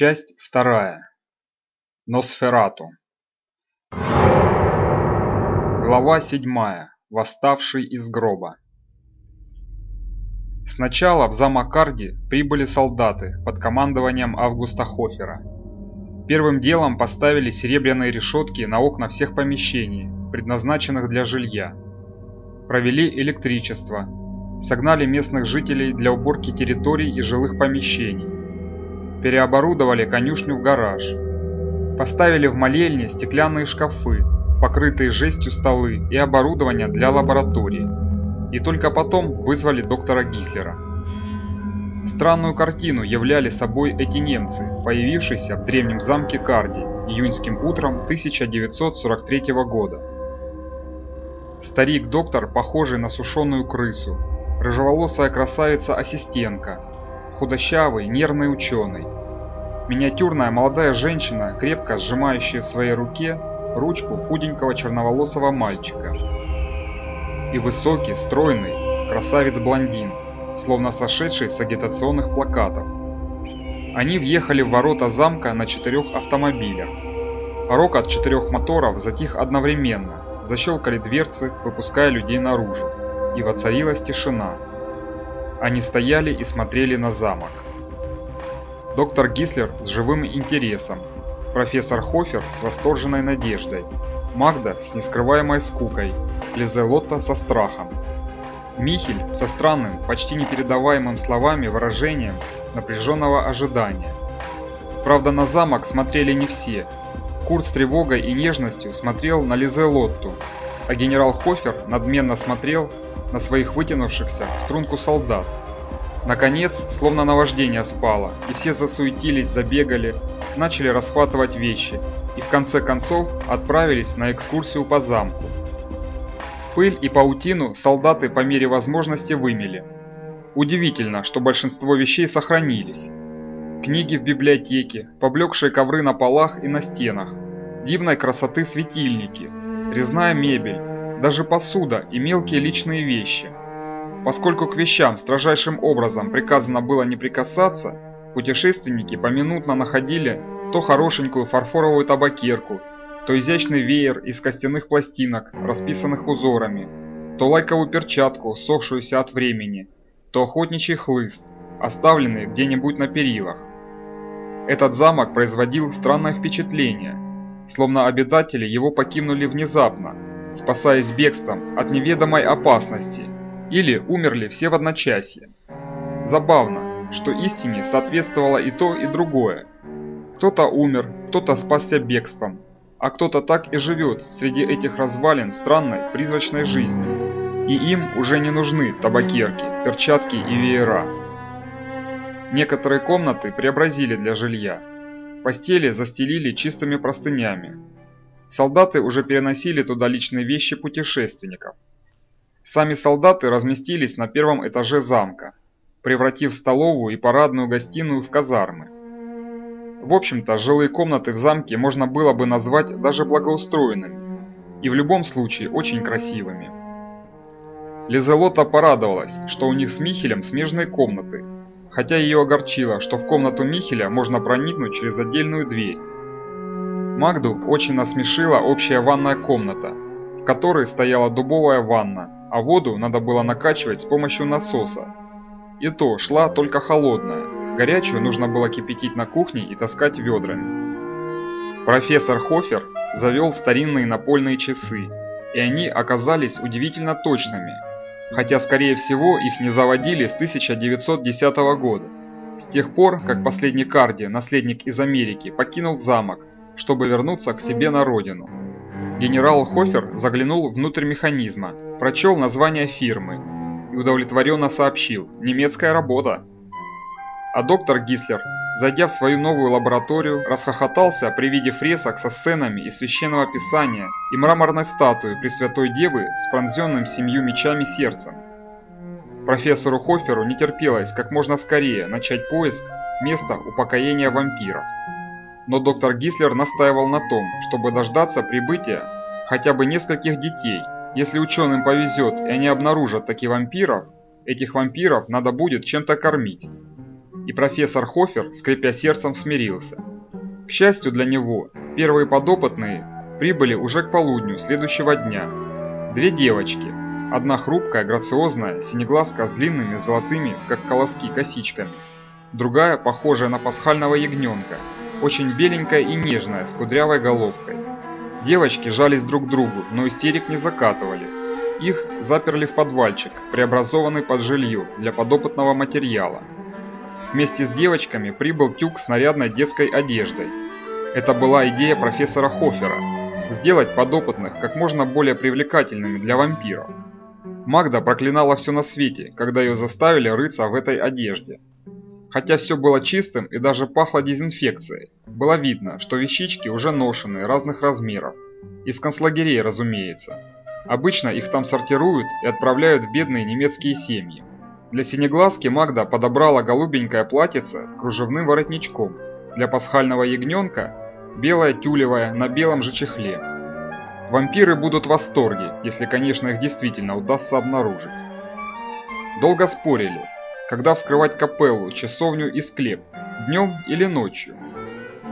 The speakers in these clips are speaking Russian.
Часть вторая. Носферату. Глава седьмая. Восставший из гроба. Сначала в замок Карди прибыли солдаты под командованием Августа Хофера. Первым делом поставили серебряные решетки на окна всех помещений, предназначенных для жилья. Провели электричество, согнали местных жителей для уборки территорий и жилых помещений переоборудовали конюшню в гараж. Поставили в молельне стеклянные шкафы, покрытые жестью столы и оборудование для лаборатории. И только потом вызвали доктора Гислера. Странную картину являли собой эти немцы, появившиеся в древнем замке Карди июньским утром 1943 года. Старик-доктор, похожий на сушеную крысу, рыжеволосая красавица-ассистентка, худощавый, нервный ученый. Миниатюрная молодая женщина, крепко сжимающая в своей руке ручку худенького черноволосого мальчика. И высокий, стройный, красавец-блондин, словно сошедший с агитационных плакатов. Они въехали в ворота замка на четырех автомобилях. Рок от четырех моторов затих одновременно, защелкали дверцы, выпуская людей наружу, и воцарилась тишина. Они стояли и смотрели на замок. Доктор Гислер с живым интересом, профессор Хофер с восторженной надеждой, Магда с нескрываемой скукой, Лизелотта со страхом. Михель со странным, почти непередаваемым словами выражением напряженного ожидания. Правда, на замок смотрели не все. Курт с тревогой и нежностью смотрел на Лизелотту, а генерал Хофер надменно смотрел на своих вытянувшихся в струнку солдат. Наконец, словно наваждение спало, и все засуетились, забегали, начали расхватывать вещи и в конце концов отправились на экскурсию по замку. Пыль и паутину солдаты по мере возможности вымели. Удивительно, что большинство вещей сохранились. Книги в библиотеке, поблекшие ковры на полах и на стенах, дивной красоты светильники, резная мебель, даже посуда и мелкие личные вещи. Поскольку к вещам строжайшим образом приказано было не прикасаться, путешественники поминутно находили то хорошенькую фарфоровую табакерку, то изящный веер из костяных пластинок, расписанных узорами, то лайковую перчатку, сохшуюся от времени, то охотничий хлыст, оставленный где-нибудь на перилах. Этот замок производил странное впечатление, словно обитатели его покинули внезапно, спасаясь бегством от неведомой опасности, или умерли все в одночасье. Забавно, что истине соответствовало и то, и другое. Кто-то умер, кто-то спасся бегством, а кто-то так и живет среди этих развалин странной призрачной жизни. И им уже не нужны табакерки, перчатки и веера. Некоторые комнаты преобразили для жилья. Постели застелили чистыми простынями, Солдаты уже переносили туда личные вещи путешественников. Сами солдаты разместились на первом этаже замка, превратив столовую и парадную гостиную в казармы. В общем-то, жилые комнаты в замке можно было бы назвать даже благоустроенными, и в любом случае очень красивыми. Лизелота порадовалась, что у них с Михелем смежные комнаты, хотя ее огорчило, что в комнату Михеля можно проникнуть через отдельную дверь. Магду очень насмешила общая ванная комната, в которой стояла дубовая ванна, а воду надо было накачивать с помощью насоса. И то шла только холодная, горячую нужно было кипятить на кухне и таскать ведрами. Профессор Хофер завел старинные напольные часы, и они оказались удивительно точными, хотя скорее всего их не заводили с 1910 года. С тех пор, как последний Карди, наследник из Америки, покинул замок чтобы вернуться к себе на родину. Генерал Хофер заглянул внутрь механизма, прочел название фирмы и удовлетворенно сообщил «немецкая работа». А доктор Гислер, зайдя в свою новую лабораторию, расхохотался при виде фресок со сценами из священного писания и мраморной статуи Пресвятой Девы с пронзенным семью мечами сердцем. Профессору Хоферу не терпелось как можно скорее начать поиск места упокоения вампиров но доктор Гислер настаивал на том, чтобы дождаться прибытия хотя бы нескольких детей. Если ученым повезет и они обнаружат таких вампиров, этих вампиров надо будет чем-то кормить. И профессор Хофер, скрипя сердцем, смирился. К счастью для него, первые подопытные прибыли уже к полудню следующего дня. Две девочки, одна хрупкая, грациозная, синеглазка с длинными золотыми, как колоски, косичками, другая, похожая на пасхального ягненка, очень беленькая и нежная, с кудрявой головкой. Девочки жались друг к другу, но истерик не закатывали. Их заперли в подвальчик, преобразованный под жилье для подопытного материала. Вместе с девочками прибыл тюк с нарядной детской одеждой. Это была идея профессора Хофера – сделать подопытных как можно более привлекательными для вампиров. Магда проклинала все на свете, когда ее заставили рыться в этой одежде. Хотя все было чистым и даже пахло дезинфекцией, было видно, что вещички уже ношены разных размеров. Из концлагерей, разумеется. Обычно их там сортируют и отправляют в бедные немецкие семьи. Для синеглазки Магда подобрала голубенькое платьице с кружевным воротничком. Для пасхального ягненка – белое тюлевое на белом же чехле. Вампиры будут в восторге, если, конечно, их действительно удастся обнаружить. Долго спорили, когда вскрывать капеллу, часовню и склеп, днем или ночью.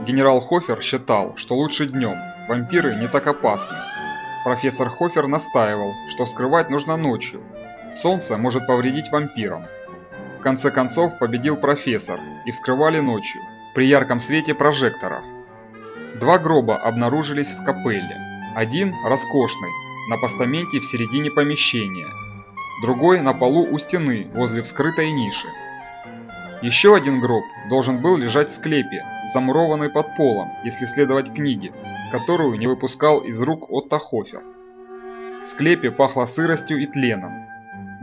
Генерал Хофер считал, что лучше днем, вампиры не так опасны. Профессор Хофер настаивал, что вскрывать нужно ночью, Солнце может повредить вампирам. В конце концов победил профессор и вскрывали ночью, при ярком свете прожекторов. Два гроба обнаружились в капелле. Один роскошный, на постаменте в середине помещения. Другой на полу у стены, возле вскрытой ниши. Еще один гроб должен был лежать в склепе, замурованный под полом, если следовать книге, которую не выпускал из рук Отто Хофер. В склепе пахло сыростью и тленом.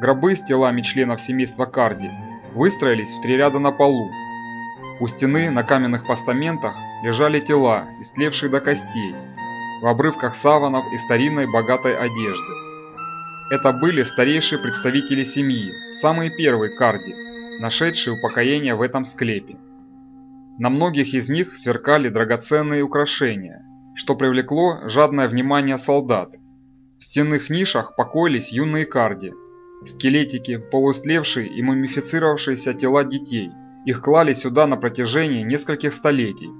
Гробы с телами членов семейства Карди выстроились в три ряда на полу. У стены на каменных постаментах лежали тела, истлевшие до костей, в обрывках саванов и старинной богатой одежды. Это были старейшие представители семьи, самые первые Карди, нашедшие упокоение в этом склепе. На многих из них сверкали драгоценные украшения, что привлекло жадное внимание солдат. В стенных нишах покоились юные Карди – Скелетики, полуистлевшие и мумифицировавшиеся тела детей. Их клали сюда на протяжении нескольких столетий.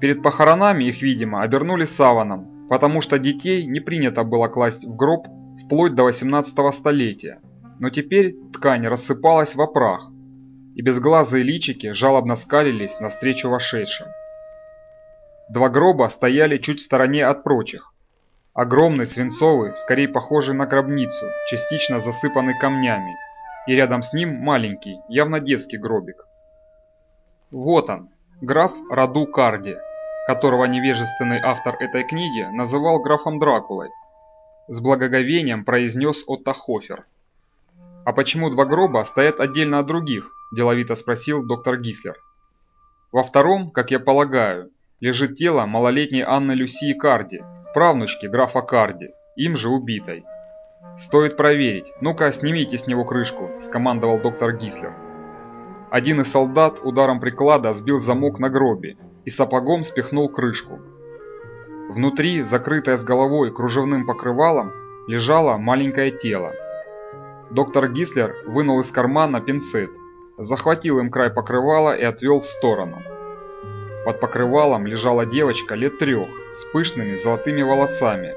Перед похоронами их, видимо, обернули саваном, потому что детей не принято было класть в гроб вплоть до 18 столетия. Но теперь ткань рассыпалась в прах, и безглазые личики жалобно скалились навстречу вошедшим. Два гроба стояли чуть в стороне от прочих, Огромный, свинцовый, скорее похожий на гробницу, частично засыпанный камнями, и рядом с ним маленький, явно детский гробик. Вот он, граф Раду Карди, которого невежественный автор этой книги называл графом Дракулой. С благоговением произнес Отто Хофер. «А почему два гроба стоят отдельно от других?» – деловито спросил доктор Гислер. Во втором, как я полагаю, лежит тело малолетней Анны Люсии Карди – правнучки графа Карди, им же убитой. «Стоит проверить. Ну-ка, снимите с него крышку», – скомандовал доктор Гислер. Один из солдат ударом приклада сбил замок на гробе и сапогом спихнул крышку. Внутри, закрытое с головой кружевным покрывалом, лежало маленькое тело. Доктор Гислер вынул из кармана пинцет, захватил им край покрывала и отвел в сторону. Под покрывалом лежала девочка лет трех с пышными золотыми волосами,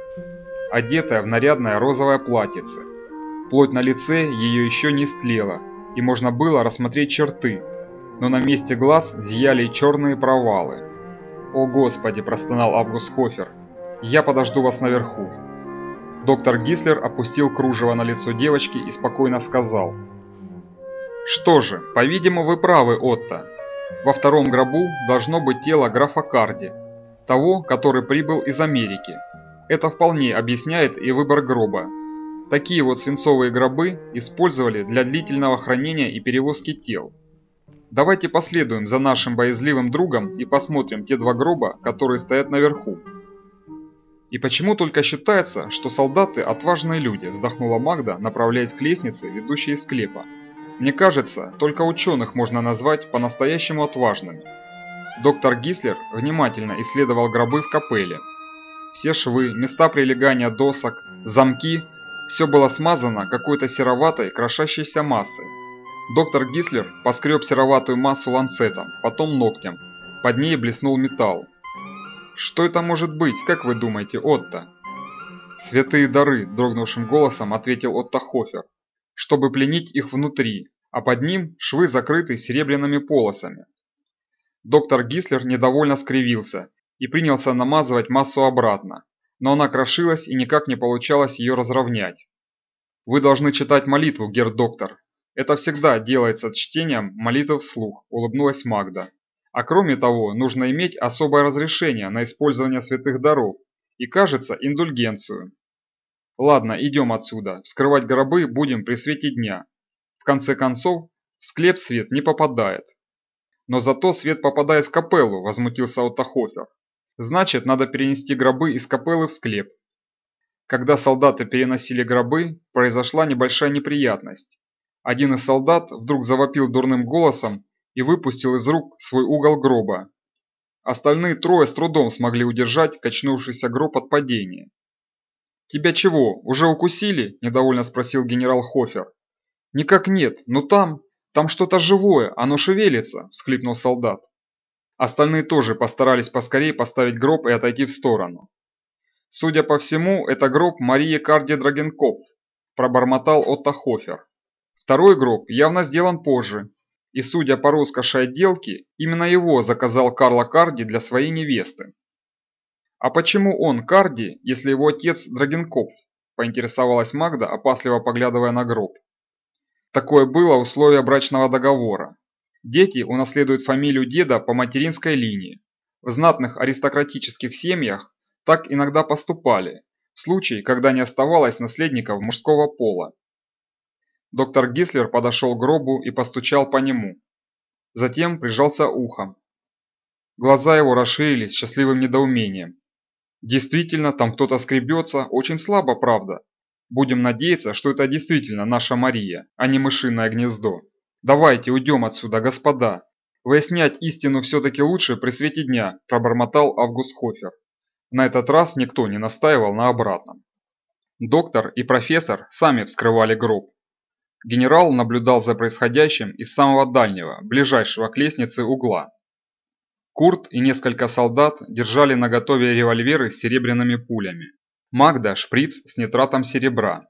одетая в нарядное розовое платьице. Плоть на лице ее еще не стлела, и можно было рассмотреть черты, но на месте глаз зияли черные провалы. «О Господи!» – простонал Август Хофер. «Я подожду вас наверху». Доктор Гислер опустил кружево на лицо девочки и спокойно сказал. «Что же, по-видимому, вы правы, Отто. Во втором гробу должно быть тело графа Карди, того, который прибыл из Америки. Это вполне объясняет и выбор гроба. Такие вот свинцовые гробы использовали для длительного хранения и перевозки тел. Давайте последуем за нашим боязливым другом и посмотрим те два гроба, которые стоят наверху. И почему только считается, что солдаты отважные люди, вздохнула Магда, направляясь к лестнице, ведущей из склепа. Мне кажется, только ученых можно назвать по-настоящему отважными. Доктор Гислер внимательно исследовал гробы в капелле. Все швы, места прилегания досок, замки – все было смазано какой-то сероватой крошащейся массой. Доктор Гислер поскреб сероватую массу ланцетом, потом ногтем. Под ней блеснул металл. «Что это может быть, как вы думаете, Отто?» «Святые дары», – дрогнувшим голосом ответил Отто Хофер, «чтобы пленить их внутри, а под ним швы закрыты серебряными полосами». Доктор Гислер недовольно скривился и принялся намазывать массу обратно, но она крошилась и никак не получалось ее разровнять. «Вы должны читать молитву, герр-доктор. Это всегда делается чтением молитв вслух», – улыбнулась Магда. «А кроме того, нужно иметь особое разрешение на использование святых даров и, кажется, индульгенцию. Ладно, идем отсюда. Вскрывать гробы будем при свете дня. В конце концов, в склеп свет не попадает. Но зато свет попадает в капеллу, возмутился Оттахофер. Значит, надо перенести гробы из капеллы в склеп. Когда солдаты переносили гробы, произошла небольшая неприятность. Один из солдат вдруг завопил дурным голосом и выпустил из рук свой угол гроба, Остальные трое с трудом смогли удержать качнувшийся гроб от падения. «Тебя чего, уже укусили?» – недовольно спросил генерал Хофер. «Никак нет, но там, там что-то живое, оно шевелится», – всхлипнул солдат. Остальные тоже постарались поскорее поставить гроб и отойти в сторону. «Судя по всему, это гроб Марии Карди Драгенкопф», – пробормотал Отто Хофер. «Второй гроб явно сделан позже, и, судя по роскоши отделки, именно его заказал Карло Карди для своей невесты. «А почему он Карди, если его отец Драгенкопф?» – поинтересовалась Магда, опасливо поглядывая на гроб. Такое было условие брачного договора. Дети унаследуют фамилию деда по материнской линии. В знатных аристократических семьях так иногда поступали, в случае, когда не оставалось наследников мужского пола. Доктор Гислер подошел к гробу и постучал по нему. Затем прижался ухом. Глаза его расширились счастливым недоумением. Действительно, там кто-то скребется, очень слабо, правда. Будем надеяться, что это действительно наша Мария, а не мышиное гнездо. Давайте уйдем отсюда, господа. Выяснять истину все-таки лучше при свете дня, пробормотал Август Хофер. На этот раз никто не настаивал на обратном. Доктор и профессор сами вскрывали гроб. Генерал наблюдал за происходящим из самого дальнего, ближайшего к лестнице угла. Курт и несколько солдат держали наготове револьверы с серебряными пулями. Магда – шприц с нитратом серебра.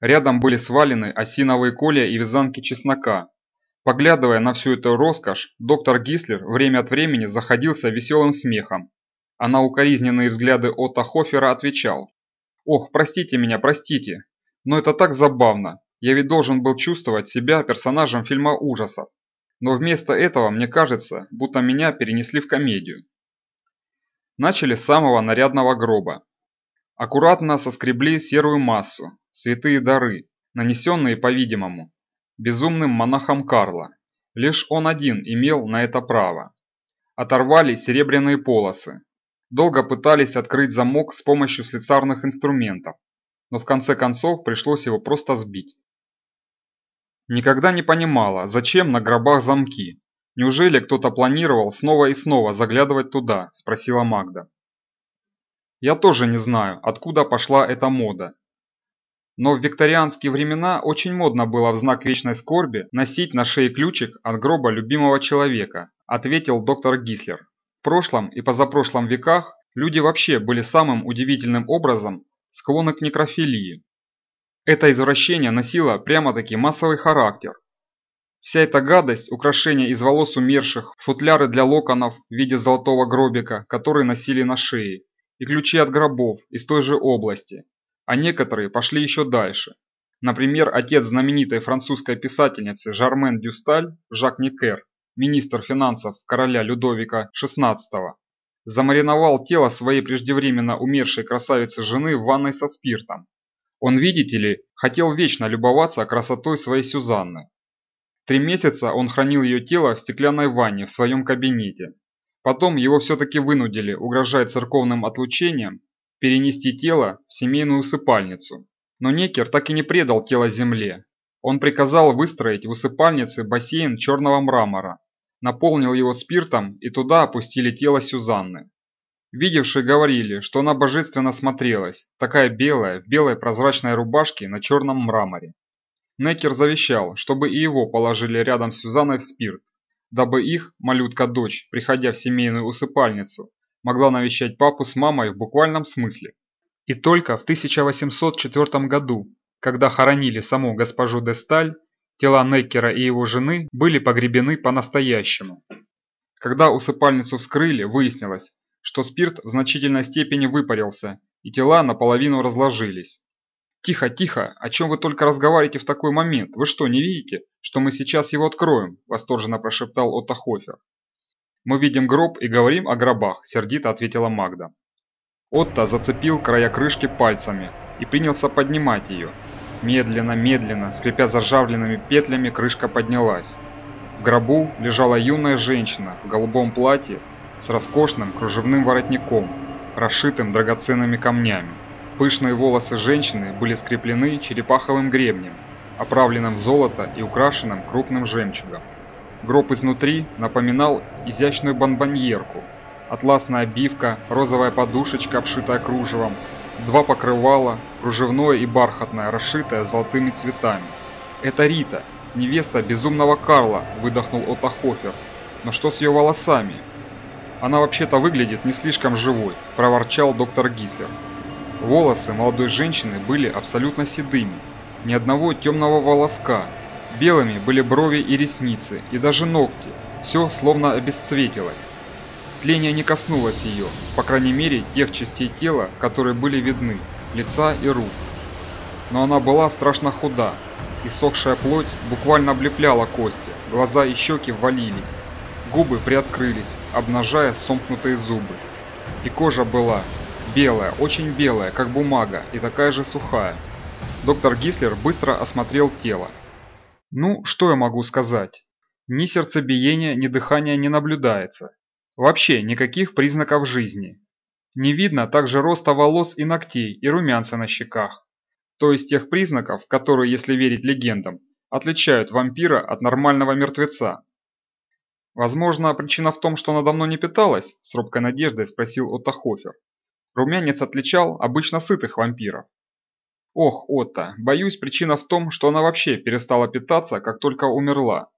Рядом были свалены осиновые колья и вязанки чеснока. Поглядывая на всю эту роскошь, доктор Гислер время от времени заходился веселым смехом, а на укоризненные взгляды Отто Хофера отвечал «Ох, простите меня, простите, но это так забавно, я ведь должен был чувствовать себя персонажем фильма ужасов. Но вместо этого мне кажется, будто меня перенесли в комедию. Начали с самого нарядного гроба. Аккуратно соскребли серую массу, святые дары, нанесенные, по-видимому, безумным монахом Карла. Лишь он один имел на это право. Оторвали серебряные полосы. Долго пытались открыть замок с помощью слесарных инструментов, но в конце концов пришлось его просто сбить. Никогда не понимала, зачем на гробах замки. Неужели кто-то планировал снова и снова заглядывать туда, спросила Магда. Я тоже не знаю, откуда пошла эта мода. Но в викторианские времена очень модно было в знак вечной скорби носить на шее ключик от гроба любимого человека, ответил доктор Гислер. В прошлом и позапрошлом веках люди вообще были самым удивительным образом склонны к некрофилии. Это извращение носило прямо-таки массовый характер. Вся эта гадость, украшения из волос умерших, футляры для локонов в виде золотого гробика, которые носили на шее, и ключи от гробов из той же области, а некоторые пошли еще дальше. Например, отец знаменитой французской писательницы Жармен Дюсталь, Жак Никер, министр финансов короля Людовика XVI, замариновал тело своей преждевременно умершей красавицы жены в ванной со спиртом, он, видите ли, хотел вечно любоваться красотой своей Сюзанны. Три месяца он хранил ее тело в стеклянной ванне в своем кабинете. Потом его все-таки вынудили, угрожая церковным отлучением, перенести тело в семейную усыпальницу. Но Некер так и не предал тело земле. Он приказал выстроить в усыпальнице бассейн черного мрамора, наполнил его спиртом и туда опустили тело Сюзанны. Видевшие говорили, что она божественно смотрелась, такая белая, в белой прозрачной рубашке на черном мраморе. Некер завещал, чтобы и его положили рядом с Сюзанной в спирт, дабы их, малютка-дочь, приходя в семейную усыпальницу, могла навещать папу с мамой в буквальном смысле. И только в 1804 году, когда хоронили саму госпожу де Сталь, тела Неккера и его жены были погребены по-настоящему. Когда усыпальницу вскрыли, выяснилось, что спирт в значительной степени выпарился, и тела наполовину разложились. «Тихо, тихо! О чем вы только разговариваете в такой момент? Вы что, не видите, что мы сейчас его откроем?» – восторженно прошептал Отто Хофер. «Мы видим гроб и говорим о гробах», – сердито ответила Магда. Отто зацепил края крышки пальцами и принялся поднимать ее. Медленно, медленно, скрипя заржавленными петлями, крышка поднялась. В гробу лежала юная женщина в голубом платье с роскошным кружевным воротником, расшитым драгоценными камнями. Пышные волосы женщины были скреплены черепаховым гребнем, оправленным в золото и украшенным крупным жемчугом. Гроб изнутри напоминал изящную бомбоньерку. Атласная обивка, розовая подушечка, обшитая кружевом, два покрывала, кружевное и бархатное, расшитое золотыми цветами. «Это Рита, невеста безумного Карла», – выдохнул Отто Хофер. «Но что с ее волосами?» «Она вообще-то выглядит не слишком живой», – проворчал доктор Гислер. Волосы молодой женщины были абсолютно седыми, ни одного темного волоска. Белыми были брови и ресницы, и даже ногти. Все словно обесцветилось. Тление не коснулось ее, по крайней мере тех частей тела, которые были видны, лица и рук. Но она была страшно худа, и сохшая плоть буквально облепляла кости, глаза и щеки ввалились, губы приоткрылись, обнажая сомкнутые зубы. И кожа была Белая, очень белая, как бумага, и такая же сухая. Доктор Гислер быстро осмотрел тело. Ну, что я могу сказать? Ни сердцебиения, ни дыхания не наблюдается. Вообще никаких признаков жизни. Не видно также роста волос и ногтей и румянца на щеках. То есть тех признаков, которые, если верить легендам, отличают вампира от нормального мертвеца. Возможно, причина в том, что она давно не питалась, с робкой надеждой спросил Отто Хофер. Румянец отличал обычно сытых вампиров. Ох, Отто, боюсь, причина в том, что она вообще перестала питаться, как только умерла.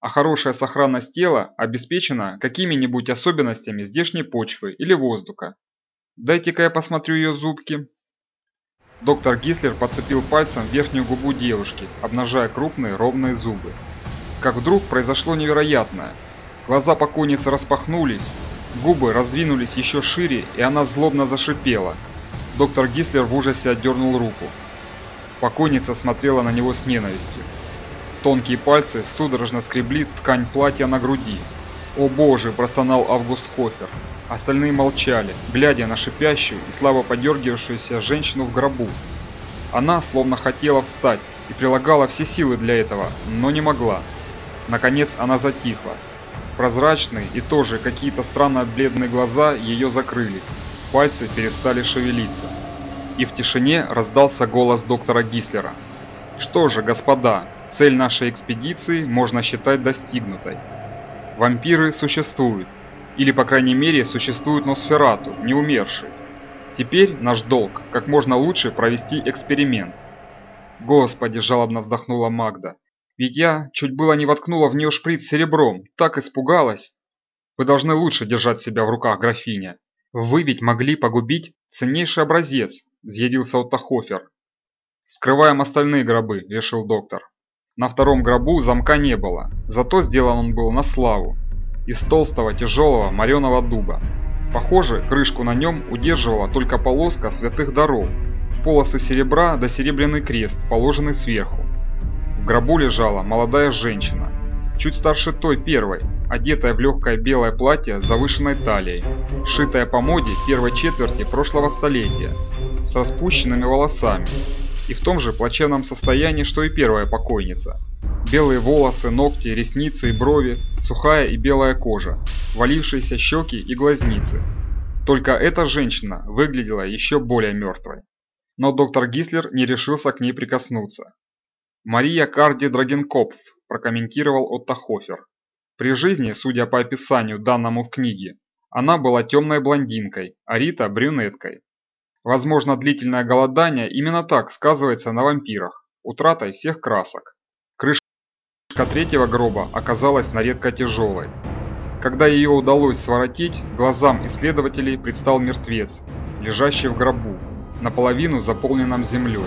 А хорошая сохранность тела обеспечена какими-нибудь особенностями здешней почвы или воздуха. Дайте-ка я посмотрю ее зубки. Доктор Гислер подцепил пальцем верхнюю губу девушки, обнажая крупные ровные зубы. Как вдруг произошло невероятное. Глаза покойницы распахнулись, Губы раздвинулись еще шире, и она злобно зашипела. Доктор Гислер в ужасе отдернул руку. Покойница смотрела на него с ненавистью. Тонкие пальцы судорожно скребли ткань платья на груди. «О боже!» – простонал Август Хофер. Остальные молчали, глядя на шипящую и слабо подергивавшуюся женщину в гробу. Она словно хотела встать и прилагала все силы для этого, но не могла. Наконец она затихла, Прозрачные и тоже какие-то странно бледные глаза ее закрылись. Пальцы перестали шевелиться. И в тишине раздался голос доктора Гислера. Что же, господа, цель нашей экспедиции можно считать достигнутой. Вампиры существуют. Или, по крайней мере, существует Носферату, не умерший. Теперь наш долг как можно лучше провести эксперимент. Господи, жалобно вздохнула Магда. Ведь я чуть было не воткнула в нее шприц серебром, так испугалась. Вы должны лучше держать себя в руках, графиня. Вы ведь могли погубить ценнейший образец, взъедился Оттахофер. Скрываем остальные гробы, решил доктор. На втором гробу замка не было, зато сделан он был на славу. Из толстого тяжелого мореного дуба. Похоже, крышку на нем удерживала только полоска святых даров, полосы серебра да серебряный крест, положенный сверху гробу лежала молодая женщина, чуть старше той первой, одетая в легкое белое платье с завышенной талией, сшитая по моде первой четверти прошлого столетия, с распущенными волосами и в том же плачевном состоянии, что и первая покойница. Белые волосы, ногти, ресницы и брови, сухая и белая кожа, валившиеся щеки и глазницы. Только эта женщина выглядела еще более мертвой. Но доктор Гислер не решился к ней прикоснуться. Мария Карди Драгенкопф, прокомментировал Отто Хофер. При жизни, судя по описанию, данному в книге, она была темной блондинкой, а Рита – брюнеткой. Возможно, длительное голодание именно так сказывается на вампирах. утратой всех красок. Крышка третьего гроба оказалась на редко тяжелой. Когда ее удалось своротить, глазам исследователей предстал мертвец, лежащий в гробу, наполовину заполненном землей.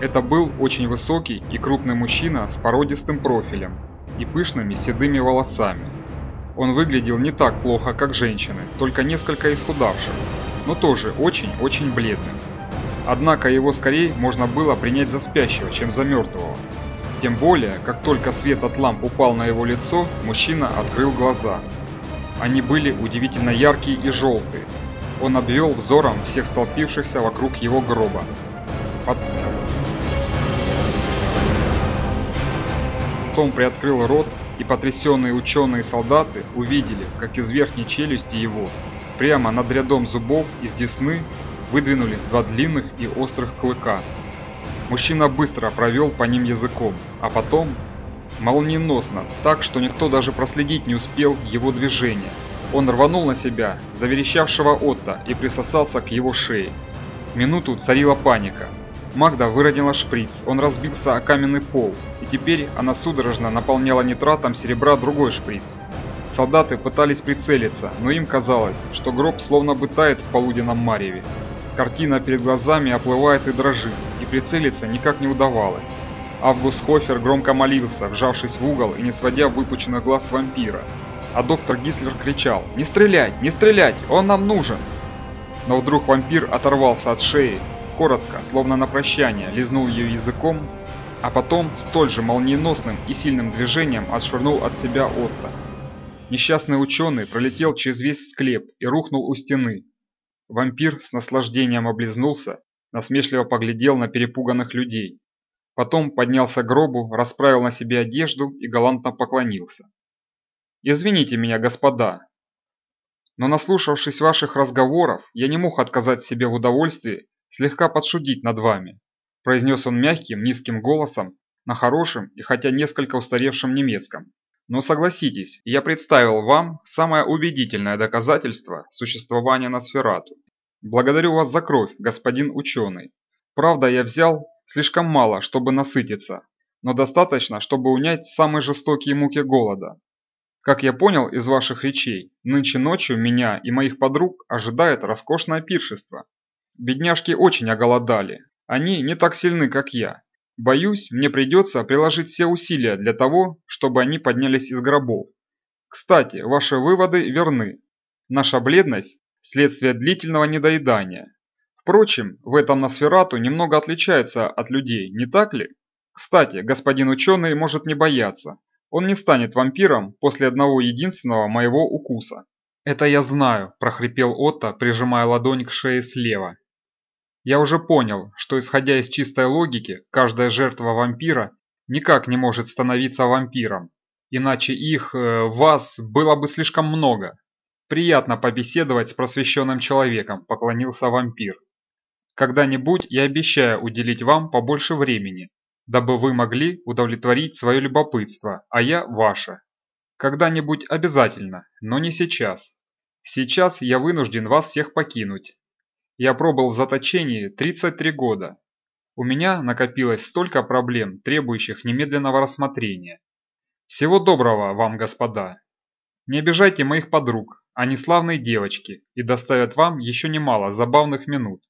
Это был очень высокий и крупный мужчина с породистым профилем и пышными седыми волосами. Он выглядел не так плохо, как женщины, только несколько исхудавшим, но тоже очень-очень бледным. Однако его скорее можно было принять за спящего, чем за мертвого. Тем более, как только свет от ламп упал на его лицо, мужчина открыл глаза. Они были удивительно яркие и желтые. Он обвел взором всех столпившихся вокруг его гроба. Потом приоткрыл рот, и потрясенные ученые солдаты увидели, как из верхней челюсти его, прямо над рядом зубов из десны, выдвинулись два длинных и острых клыка. Мужчина быстро провел по ним языком, а потом молниеносно, так что никто даже проследить не успел его движения. Он рванул на себя заверещавшего Отто и присосался к его шее. Минуту царила паника. Магда выронила шприц, он разбился о каменный пол, и теперь она судорожно наполняла нитратом серебра другой шприц. Солдаты пытались прицелиться, но им казалось, что гроб словно бы в полуденном мареве. Картина перед глазами оплывает и дрожит, и прицелиться никак не удавалось. Август Хофер громко молился, вжавшись в угол и не сводя выпученных глаз вампира. А доктор Гислер кричал «Не стрелять! Не стрелять! Он нам нужен!» Но вдруг вампир оторвался от шеи коротко, словно на прощание, лизнул ее языком, а потом столь же молниеносным и сильным движением отшвырнул от себя Отто. Несчастный ученый пролетел через весь склеп и рухнул у стены. Вампир с наслаждением облизнулся, насмешливо поглядел на перепуганных людей. Потом поднялся к гробу, расправил на себе одежду и галантно поклонился. «Извините меня, господа, но наслушавшись ваших разговоров, я не мог отказать себе в удовольствии слегка подшутить над вами», – произнес он мягким, низким голосом на хорошем и хотя несколько устаревшем немецком. «Но согласитесь, я представил вам самое убедительное доказательство существования Носферату. Благодарю вас за кровь, господин ученый. Правда, я взял слишком мало, чтобы насытиться, но достаточно, чтобы унять самые жестокие муки голода. Как я понял из ваших речей, нынче ночью меня и моих подруг ожидает роскошное пиршество, Бедняжки очень оголодали. Они не так сильны, как я. Боюсь, мне придется приложить все усилия для того, чтобы они поднялись из гробов. Кстати, ваши выводы верны. Наша бледность – следствие длительного недоедания. Впрочем, в этом Носферату немного отличается от людей, не так ли? Кстати, господин ученый может не бояться. Он не станет вампиром после одного единственного моего укуса. «Это я знаю», – прохрипел Отто, прижимая ладонь к шее слева. Я уже понял, что исходя из чистой логики, каждая жертва вампира никак не может становиться вампиром, иначе их, э, вас, было бы слишком много. Приятно побеседовать с просвещенным человеком, поклонился вампир. Когда-нибудь я обещаю уделить вам побольше времени, дабы вы могли удовлетворить свое любопытство, а я ваше. Когда-нибудь обязательно, но не сейчас. Сейчас я вынужден вас всех покинуть, я пробыл в заточении 33 года. У меня накопилось столько проблем, требующих немедленного рассмотрения. Всего доброго вам, господа. Не обижайте моих подруг, они славные девочки и доставят вам еще немало забавных минут,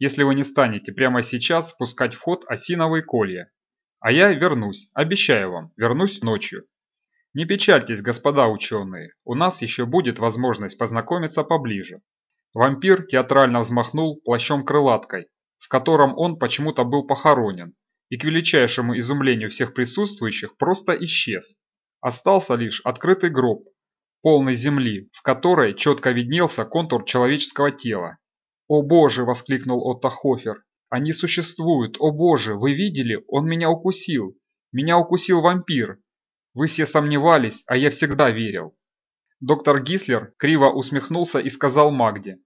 если вы не станете прямо сейчас пускать в ход осиновые колья. А я вернусь, обещаю вам, вернусь ночью. Не печальтесь, господа ученые, у нас еще будет возможность познакомиться поближе. Вампир театрально взмахнул плащом-крылаткой, в котором он почему-то был похоронен, и к величайшему изумлению всех присутствующих просто исчез. Остался лишь открытый гроб, полный земли, в которой четко виднелся контур человеческого тела. «О боже!» – воскликнул Отто Хофер. «Они существуют! О боже! Вы видели? Он меня укусил! Меня укусил вампир! Вы все сомневались, а я всегда верил!» Доктор Гислер криво усмехнулся и сказал Магде.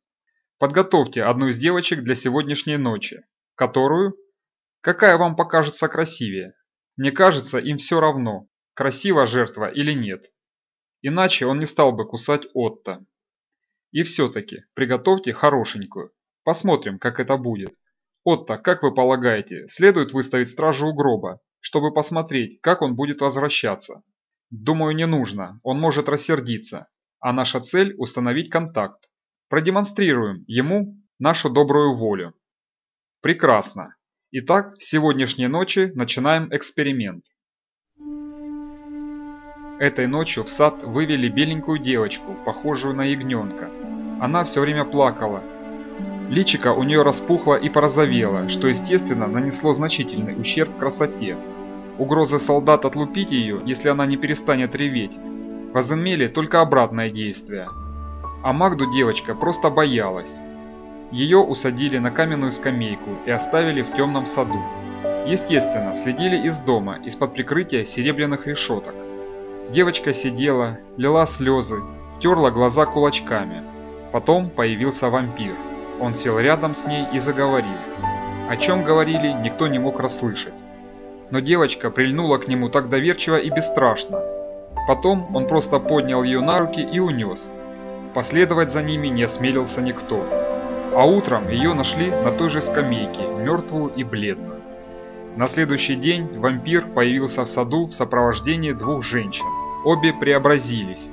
«Подготовьте одну из девочек для сегодняшней ночи. Которую? Какая вам покажется красивее? Мне кажется, им все равно, красива жертва или нет. Иначе он не стал бы кусать Отто. И все-таки приготовьте хорошенькую. Посмотрим, как это будет. Отто, как вы полагаете, следует выставить стражу у гроба, чтобы посмотреть, как он будет возвращаться? Думаю, не нужно, он может рассердиться. А наша цель – установить контакт. Продемонстрируем ему нашу добрую волю. Прекрасно. Итак, с сегодняшней ночи начинаем эксперимент. Этой ночью в сад вывели беленькую девочку, похожую на ягненка. Она все время плакала. Личико у нее распухло и порозовело, что естественно нанесло значительный ущерб красоте. Угрозы солдат отлупить ее, если она не перестанет реветь, возымели только обратное действие. А Магду девочка просто боялась. Ее усадили на каменную скамейку и оставили в темном саду. Естественно, следили из дома, из-под прикрытия серебряных решеток. Девочка сидела, лила слезы, терла глаза кулачками. Потом появился вампир. Он сел рядом с ней и заговорил. О чем говорили, никто не мог расслышать. Но девочка прильнула к нему так доверчиво и бесстрашно. Потом он просто поднял ее на руки и унес. Последовать за ними не осмелился никто. А утром ее нашли на той же скамейке, мертвую и бледную. На следующий день вампир появился в саду в сопровождении двух женщин. Обе преобразились.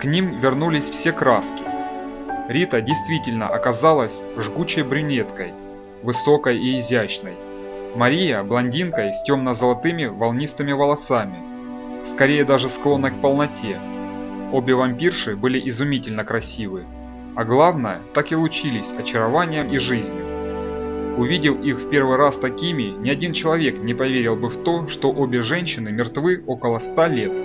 К ним вернулись все краски. Рита действительно оказалась жгучей брюнеткой, высокой и изящной. Мария – блондинкой с темно-золотыми волнистыми волосами, скорее даже склонной к полноте. Обе вампирши были изумительно красивы, а главное, так и лучились очарованием и жизнью. Увидев их в первый раз такими, ни один человек не поверил бы в то, что обе женщины мертвы около ста лет.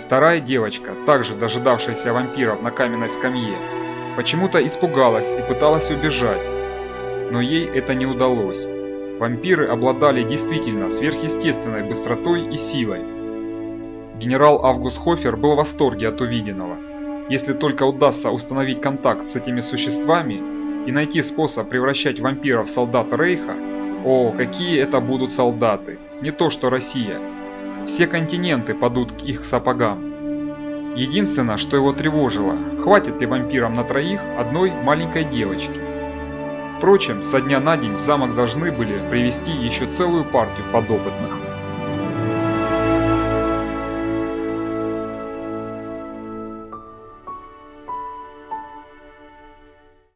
Вторая девочка, также дожидавшаяся вампиров на каменной скамье, почему-то испугалась и пыталась убежать, но ей это не удалось. Вампиры обладали действительно сверхъестественной быстротой и силой. Генерал Август Хофер был в восторге от увиденного. Если только удастся установить контакт с этими существами и найти способ превращать вампиров в солдат Рейха, о, какие это будут солдаты, не то что Россия. Все континенты падут к их сапогам. Единственное, что его тревожило, хватит ли вампирам на троих одной маленькой девочки. Впрочем, со дня на день в замок должны были привести еще целую партию подопытных.